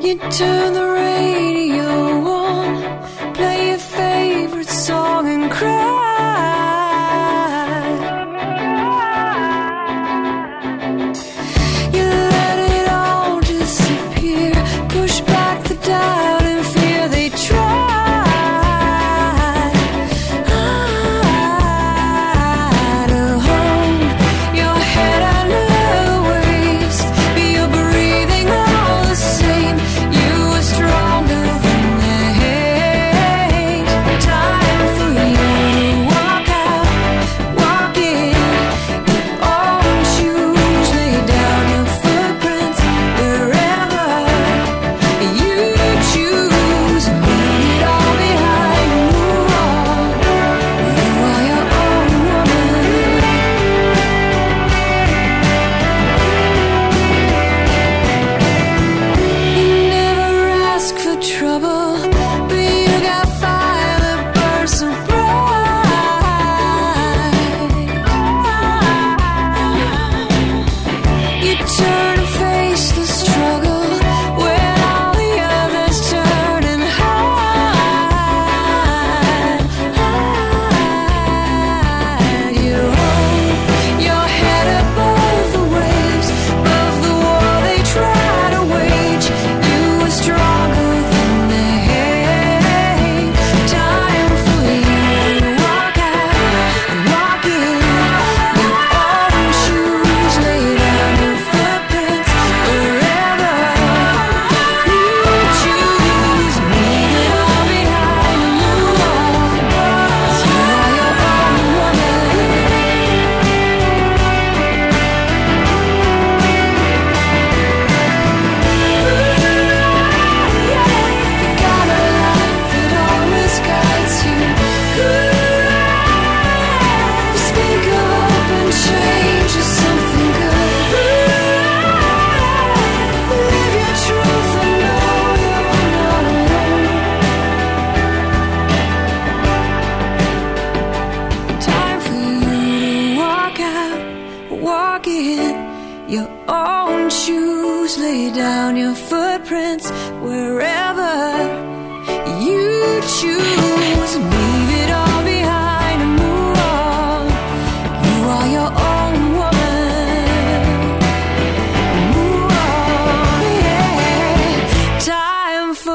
You turn the radio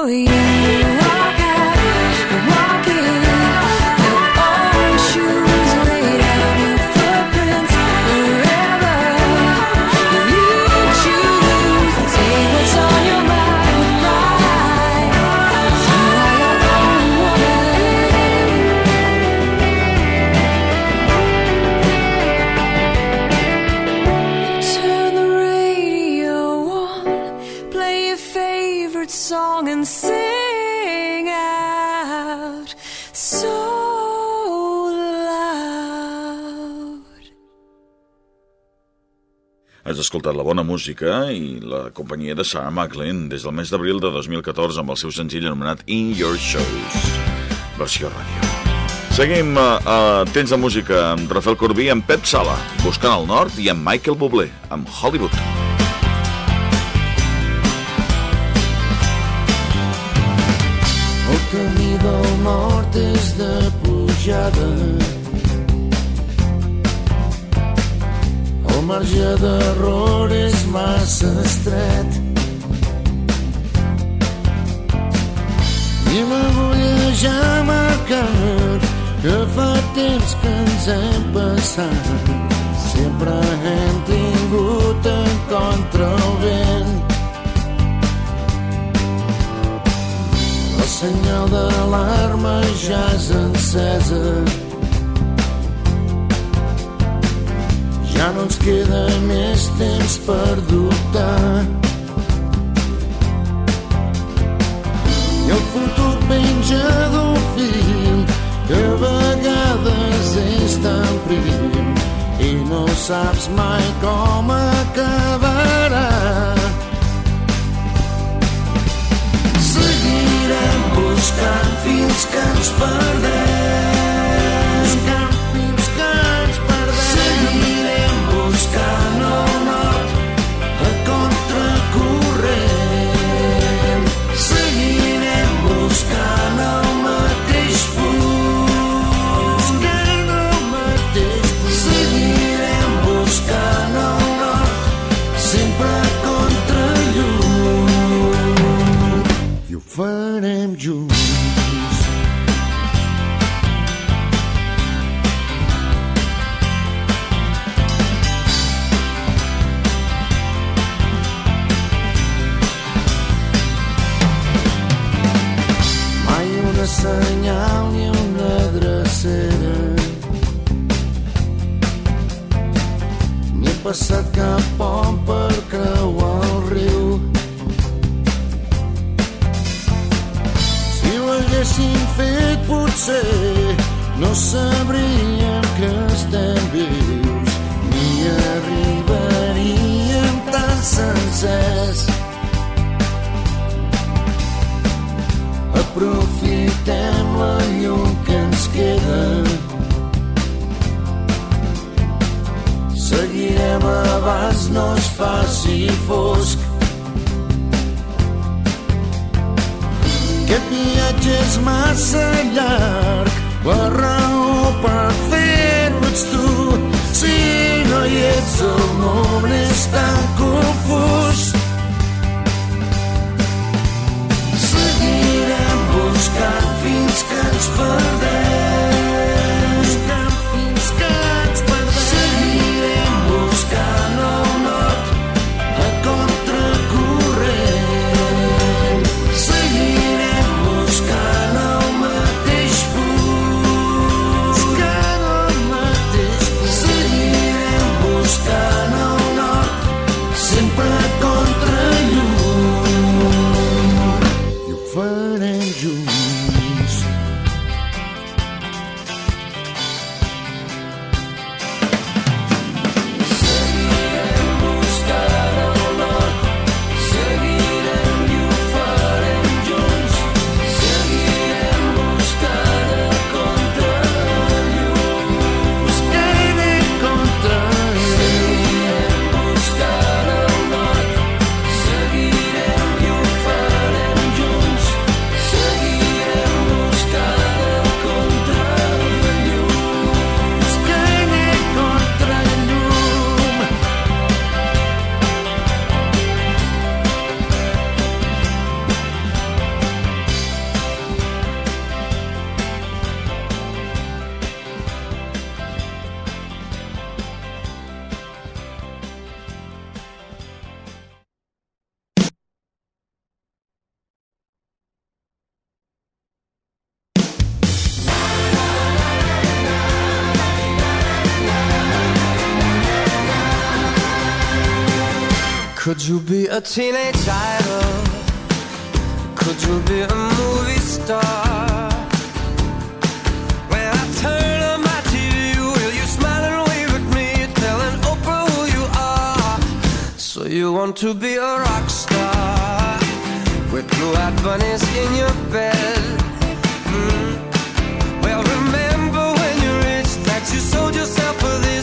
you. Escoltat la bona música i la companyia de Sarah McLean des del mes d'abril de 2014 amb el seu senzill anomenat In Your Shows, versió ràdio. Seguim a, a Temps de Música amb Rafael Corbí, amb Pep Sala, Buscant el Nord, i amb Michael Bublé, amb Hollywood. El camí del nord és de pujada Marge d'error és massa estret. I l'agulla ja marcat que fa temps que ens hem passat. Sempre hem tingut en contra el vent. El senyal d'alarma ja és encesa Ja no ens queda més temps per dubtar. I el futur penja d'un fil que a vegades és tan prim i no saps mai com acabarà. Seguirem buscant fins que ens perdem farem junts. Mai una senyal ni una drecera ni he passat cap pont potser no sabríem que estem vius ni arribaríem tan sencers. Aprofitem la llum que ens queda. Seguirem abans no es faci fosc aquest viatge és massa llarg la raó per fer-ho ets tu. Si no hi ets el món és tan confús be a teenage idol? Could you be a movie star? When I turn on my TV, will you smile and wave at me, telling Oprah who you are? So you want to be a rock star with blue-eyed bunnies in your bed? Mm. Well, remember when you're rich that you sold yourself for this.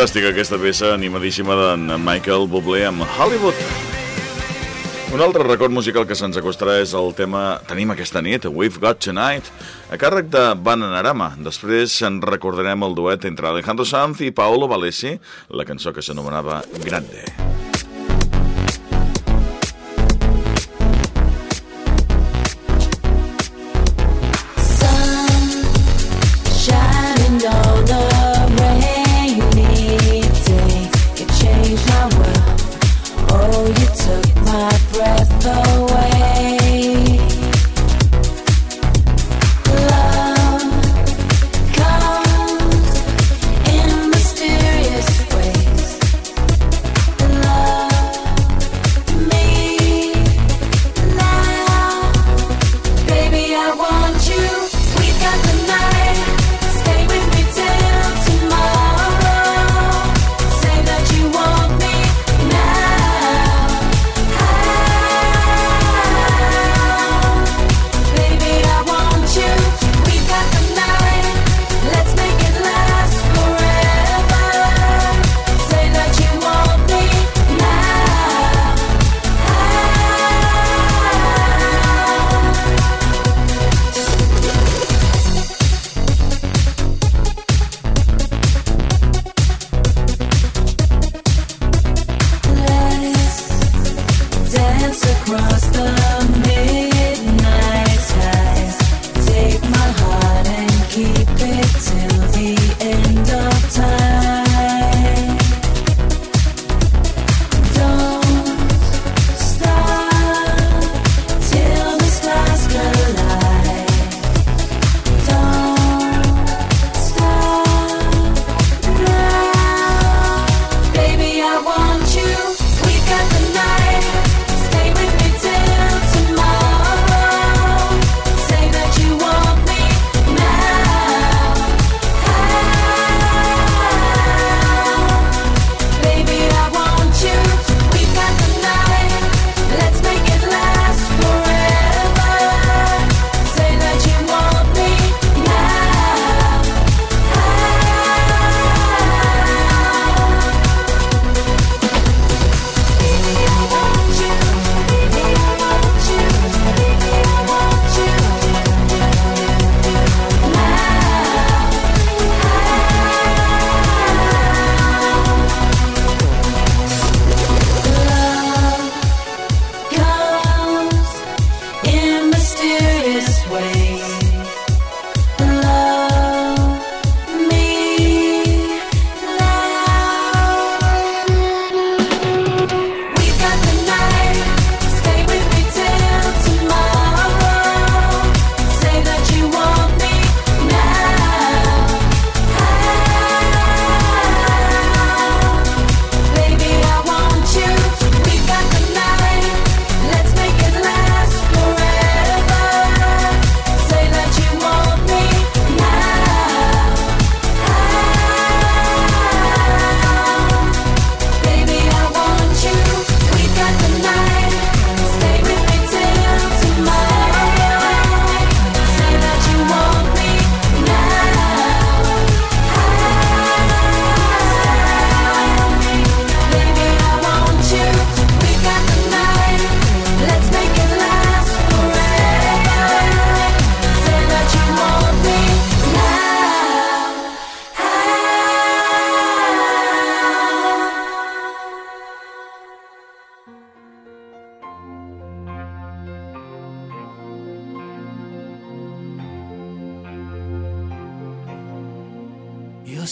Fantàstica aquesta peça animadíssima d'en Michael Bublé amb Hollywood. Un altre record musical que se'ns acostarà és el tema Tenim aquesta nit, We've Got Tonight, a càrrec de Bananarama. Després en recordarem el duet entre Alejandro Sanz i Paolo Valesi, la cançó que s'anomenava Grande. Grande.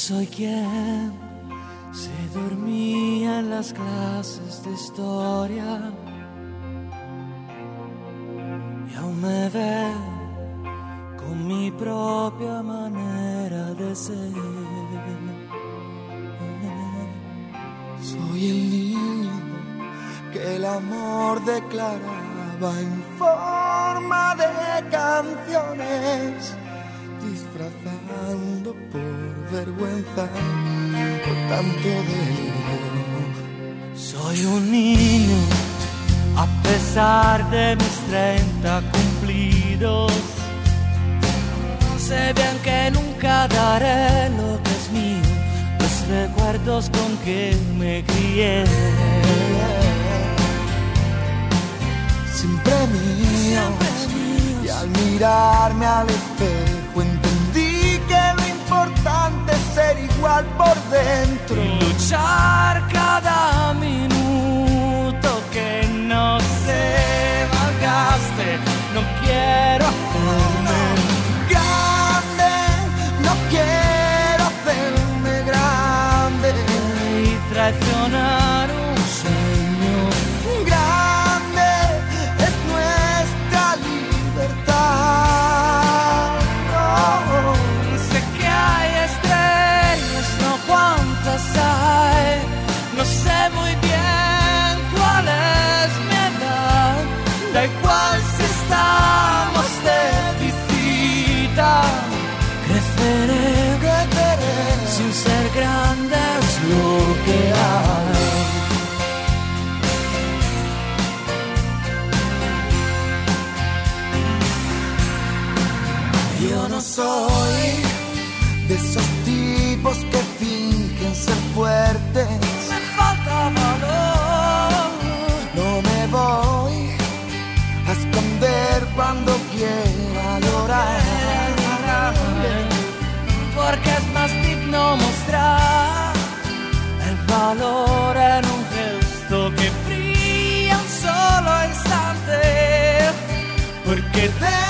soy quien se dormía en las clases de historia y aún me ve con mi propia manera de ser. Soy el niño que el amor declaraba en forma de canciones, disfrazando por vergüenza por tanto delirio. Soy un niño, a pesar de mis 30 cumplidos. No Sé bien que nunca daré lo que es mío, los recuerdos con que me crié. Siempre míos, Siempre y al mirarme al espejo ser igual por dentro. Y luchar cada minuto que no se malgaste. No quiero hacerme grande, no quiero hacerme grande y traicionar soy de esos tipos que fingen ser fuertes. Me falta valor. No me voy a esconder cuando quiera llorar. porque es más digno mostrar el valor en un gesto que brilla un solo instante, porque dentro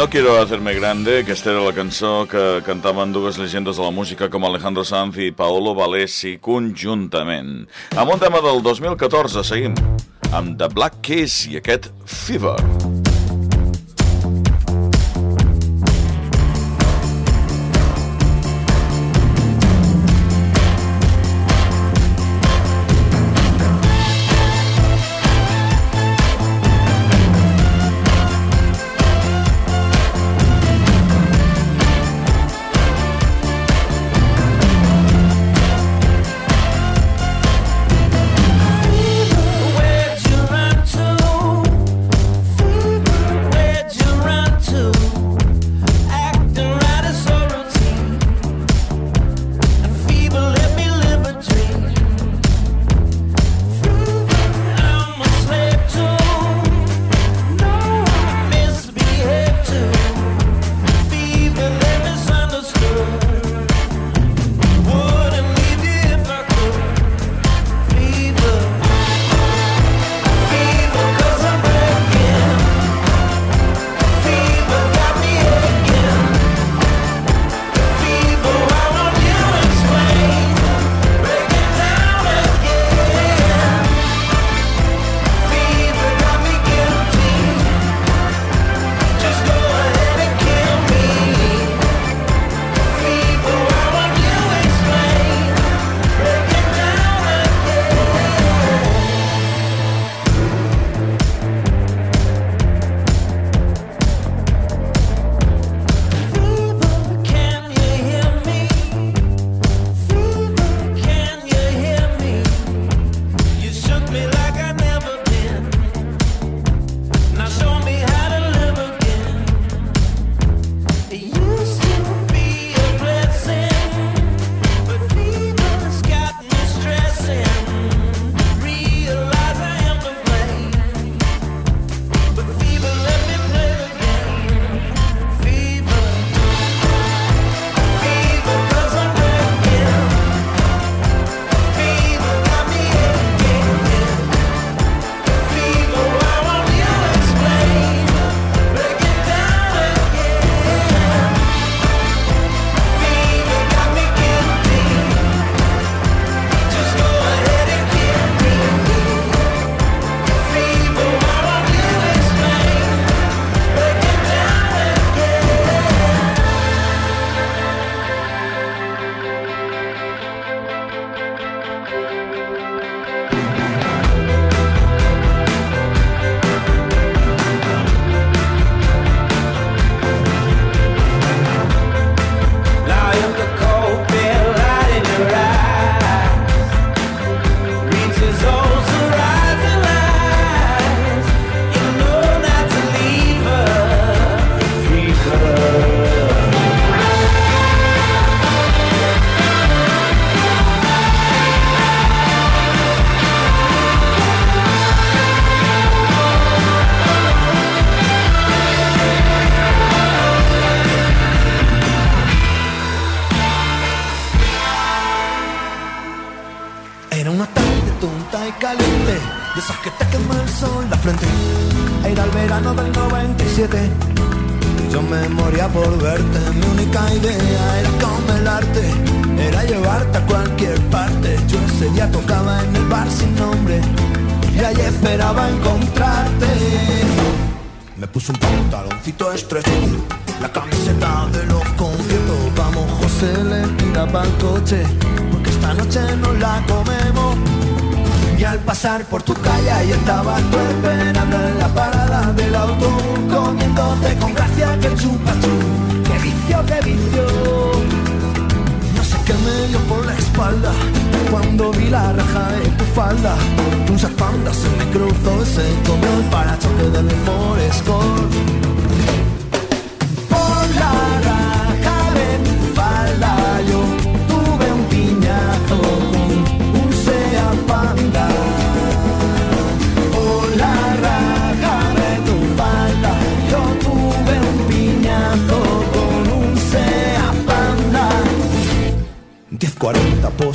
No quiero hacerme grande, aquesta era la cançó que cantaven dues llegendes de la música com Alejandro Sanz i Paolo Valesi conjuntament. Amb un tema del 2014 seguim amb The Black Keys i aquest Fever. Where'd frente a ir al verano del 97. Yo me moría por verte, mi única idea era congelarte, era llevarte a cualquier parte. Yo ese día tocaba en el bar sin nombre y allí esperaba encontrarte. Me puse un pantaloncito estrecho, la camiseta de los conciertos. Vamos, José, le tira el coche, porque esta noche nos la comemos. Y al pasar por tu calle ahí estabas tú esperando en la parada del autobús Comiéndote con gracia que chupa chu ¡Qué vicio, qué vicio! No sé qué me dio por la espalda Cuando vi la raja de tu falda Tu panda se me cruzó y se comió el parachoque de mi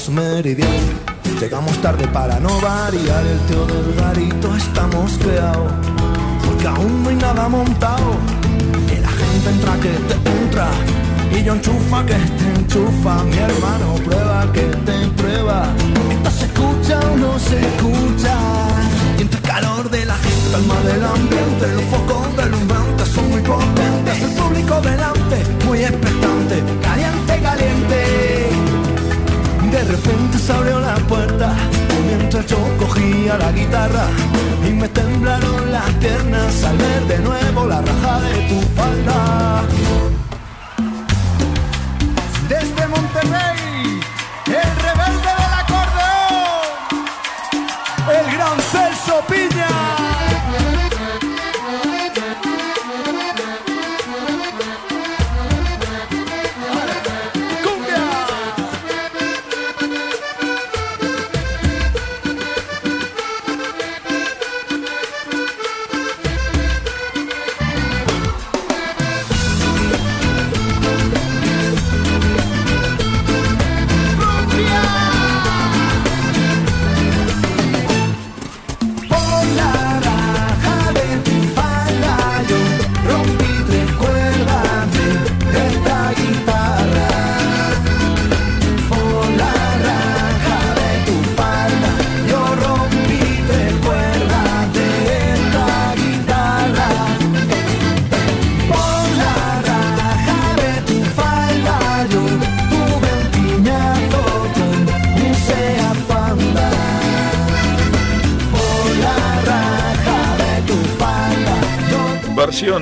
meridiano Llegamos tarde para no variar el tío del garito está mosqueado Porque aún no hay nada montado. Y la gente entra que te entra Y yo enchufa que te enchufa. Mi hermano prueba que te prueba. Esto se escucha o no se escucha. Y entre el calor de la gente, calma del ambiente Los focos del lumbrante son muy potentes. El público delante, muy expectante Caliente, caliente de repente se abrió la puerta mientras yo cogía la guitarra y me temblaron las piernas al ver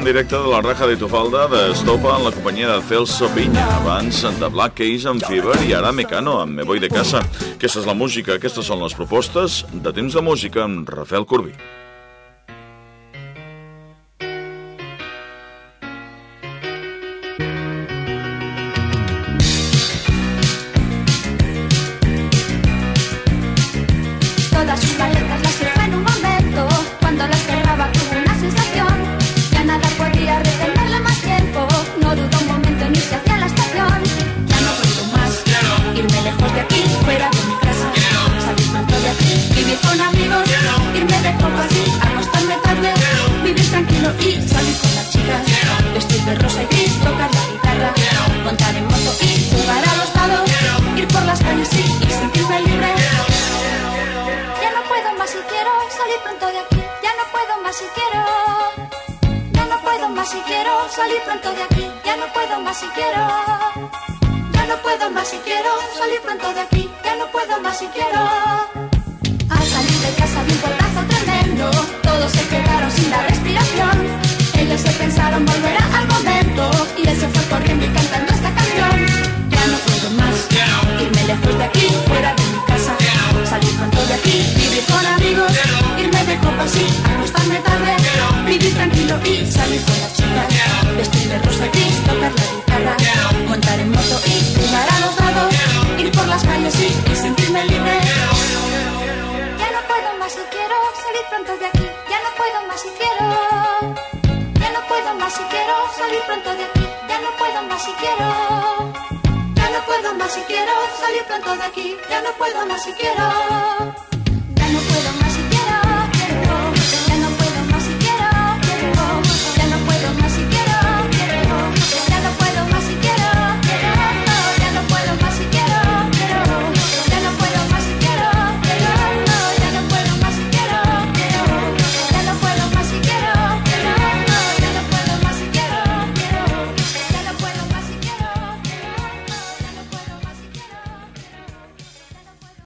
en directe de la raja de tu falda d'Estopa en la companyia de Celso Piña, abans de Black Keys amb Fever i ara Mecano amb Me Voy de Casa. Aquesta és la música, aquestes són les propostes de temps de música amb Rafael Corbí.